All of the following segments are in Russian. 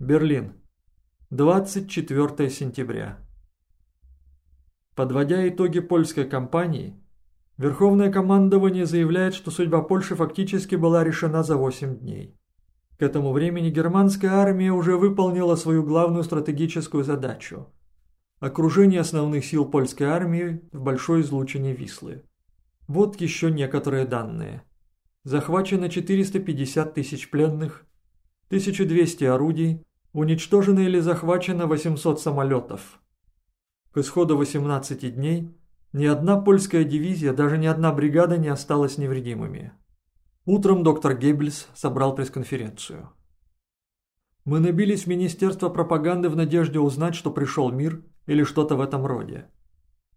Берлин. 24 сентября. Подводя итоги польской кампании, Верховное командование заявляет, что судьба Польши фактически была решена за 8 дней. К этому времени германская армия уже выполнила свою главную стратегическую задачу – окружение основных сил польской армии в большой излучине Вислы. Вот еще некоторые данные. Захвачено 450 тысяч пленных, 1200 орудий, уничтожено или захвачено 800 самолетов. К исходу 18 дней ни одна польская дивизия, даже ни одна бригада не осталась невредимыми. Утром доктор Геббельс собрал пресс-конференцию. Мы набились в Министерство пропаганды в надежде узнать, что пришел мир или что-то в этом роде.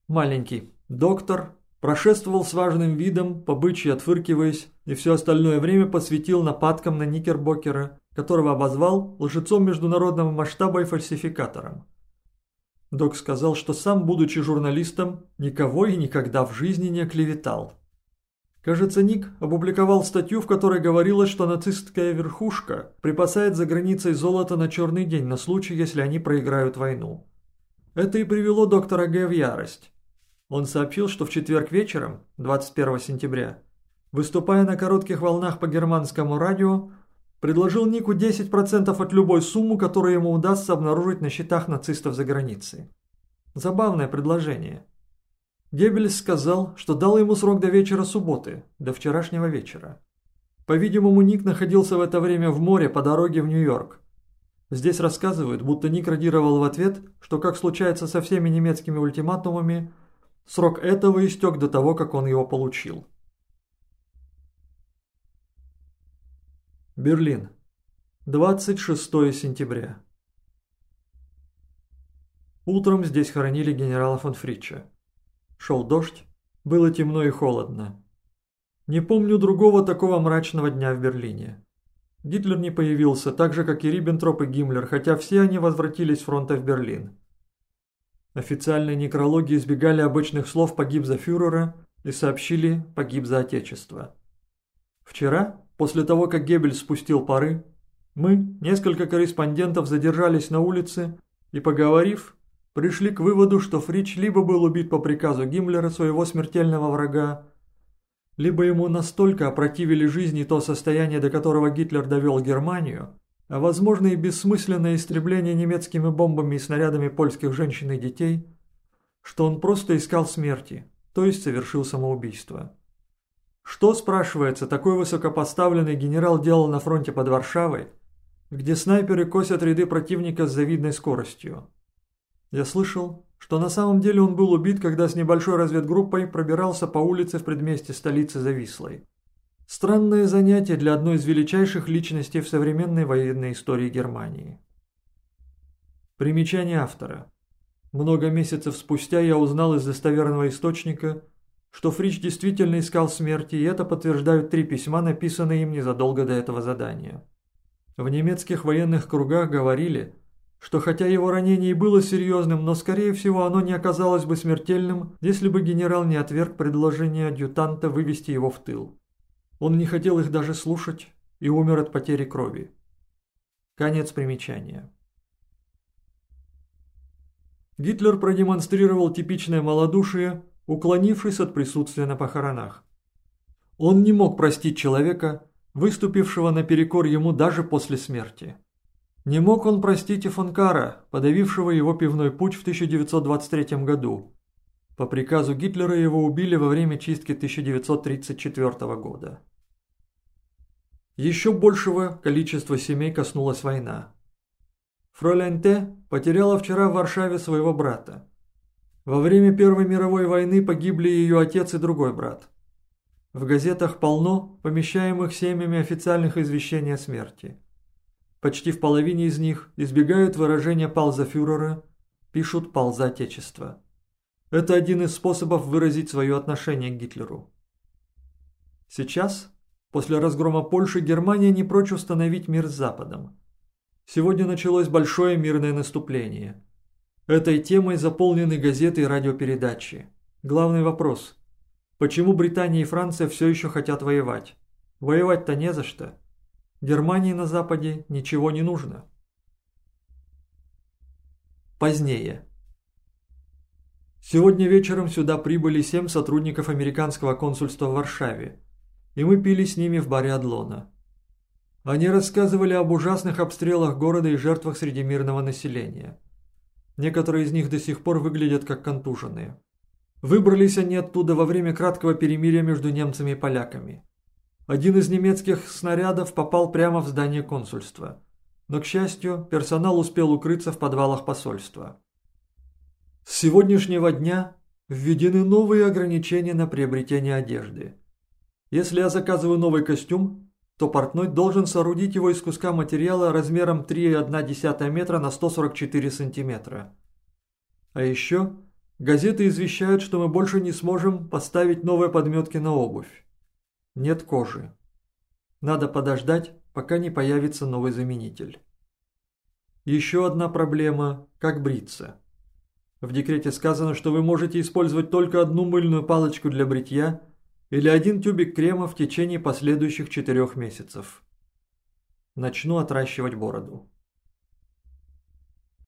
Маленький доктор прошествовал с важным видом, побычьи отфыркиваясь, и все остальное время посвятил нападкам на Никербокера, которого обозвал лжецом международного масштаба и фальсификатором. Док сказал, что сам, будучи журналистом, никого и никогда в жизни не клеветал. Кажется, Ник опубликовал статью, в которой говорилось, что нацистская верхушка припасает за границей золото на черный день на случай, если они проиграют войну. Это и привело доктора Г. в ярость. Он сообщил, что в четверг вечером, 21 сентября, выступая на коротких волнах по германскому радио, предложил Нику 10% от любой суммы, которую ему удастся обнаружить на счетах нацистов за границей. Забавное предложение – Геббельс сказал, что дал ему срок до вечера субботы, до вчерашнего вечера. По-видимому, Ник находился в это время в море по дороге в Нью-Йорк. Здесь рассказывают, будто Ник радировал в ответ, что, как случается со всеми немецкими ультиматумами, срок этого истек до того, как он его получил. Берлин. 26 сентября. Утром здесь хоронили генерала фон Фрича. Шел дождь, было темно и холодно. Не помню другого такого мрачного дня в Берлине. Гитлер не появился, так же, как и Риббентроп и Гиммлер, хотя все они возвратились с фронта в Берлин. Официальные некрологи избегали обычных слов «погиб за фюрера» и сообщили «погиб за отечество». Вчера, после того, как Геббель спустил пары, мы, несколько корреспондентов, задержались на улице и, поговорив, пришли к выводу, что Фрич либо был убит по приказу Гиммлера, своего смертельного врага, либо ему настолько опротивили жизни то состояние, до которого Гитлер довел Германию, а возможно и бессмысленное истребление немецкими бомбами и снарядами польских женщин и детей, что он просто искал смерти, то есть совершил самоубийство. Что, спрашивается, такой высокопоставленный генерал делал на фронте под Варшавой, где снайперы косят ряды противника с завидной скоростью? Я слышал, что на самом деле он был убит, когда с небольшой разведгруппой пробирался по улице в предместе столицы Завислой. Странное занятие для одной из величайших личностей в современной военной истории Германии. Примечание автора. Много месяцев спустя я узнал из достоверного источника, что Фрич действительно искал смерти, и это подтверждают три письма, написанные им незадолго до этого задания. В немецких военных кругах говорили, что хотя его ранение и было серьезным, но скорее всего оно не оказалось бы смертельным, если бы генерал не отверг предложение адъютанта вывести его в тыл. Он не хотел их даже слушать и умер от потери крови. Конец примечания. Гитлер продемонстрировал типичное малодушие, уклонившись от присутствия на похоронах. Он не мог простить человека, выступившего наперекор ему даже после смерти. Не мог он простить и Фонкара, подавившего его пивной путь в 1923 году. По приказу Гитлера его убили во время чистки 1934 года. Еще большего количества семей коснулась война. Фройляйн Т. потеряла вчера в Варшаве своего брата. Во время Первой мировой войны погибли ее отец и другой брат. В газетах полно помещаемых семьями официальных извещений о смерти. Почти в половине из них избегают выражения «пал за фюрера», пишут «пал за отечество». Это один из способов выразить свое отношение к Гитлеру. Сейчас, после разгрома Польши, Германия не прочь установить мир с Западом. Сегодня началось большое мирное наступление. Этой темой заполнены газеты и радиопередачи. Главный вопрос – почему Британия и Франция все еще хотят воевать? Воевать-то не за что. Германии на Западе ничего не нужно. Позднее. Сегодня вечером сюда прибыли семь сотрудников американского консульства в Варшаве, и мы пили с ними в баре Адлона. Они рассказывали об ужасных обстрелах города и жертвах среди мирного населения. Некоторые из них до сих пор выглядят как контуженные. Выбрались они оттуда во время краткого перемирия между немцами и поляками. Один из немецких снарядов попал прямо в здание консульства. Но, к счастью, персонал успел укрыться в подвалах посольства. С сегодняшнего дня введены новые ограничения на приобретение одежды. Если я заказываю новый костюм, то портной должен соорудить его из куска материала размером 3,1 метра на 144 сантиметра. А еще газеты извещают, что мы больше не сможем поставить новые подметки на обувь. Нет кожи. Надо подождать, пока не появится новый заменитель. Еще одна проблема – как бриться. В декрете сказано, что вы можете использовать только одну мыльную палочку для бритья или один тюбик крема в течение последующих четырех месяцев. Начну отращивать бороду.